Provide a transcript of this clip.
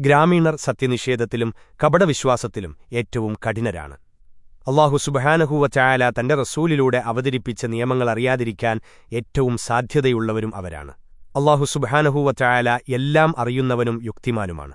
ഗ്രാമീണർ സത്യനിഷേധത്തിലും കപടവിശ്വാസത്തിലും ഏറ്റവും കഠിനരാണ്. അള്ളാഹു സുബഹാനഹൂവ ചായാല തന്റെ റസൂലിലൂടെ അവതരിപ്പിച്ച നിയമങ്ങൾ അറിയാതിരിക്കാൻ ഏറ്റവും സാധ്യതയുള്ളവരും അവരാണ്. അള്ളാഹു സുബഹാനഹൂവ ചായാല എല്ലാം അറിയുന്നവനും യുക്തിമാനുമാണ്.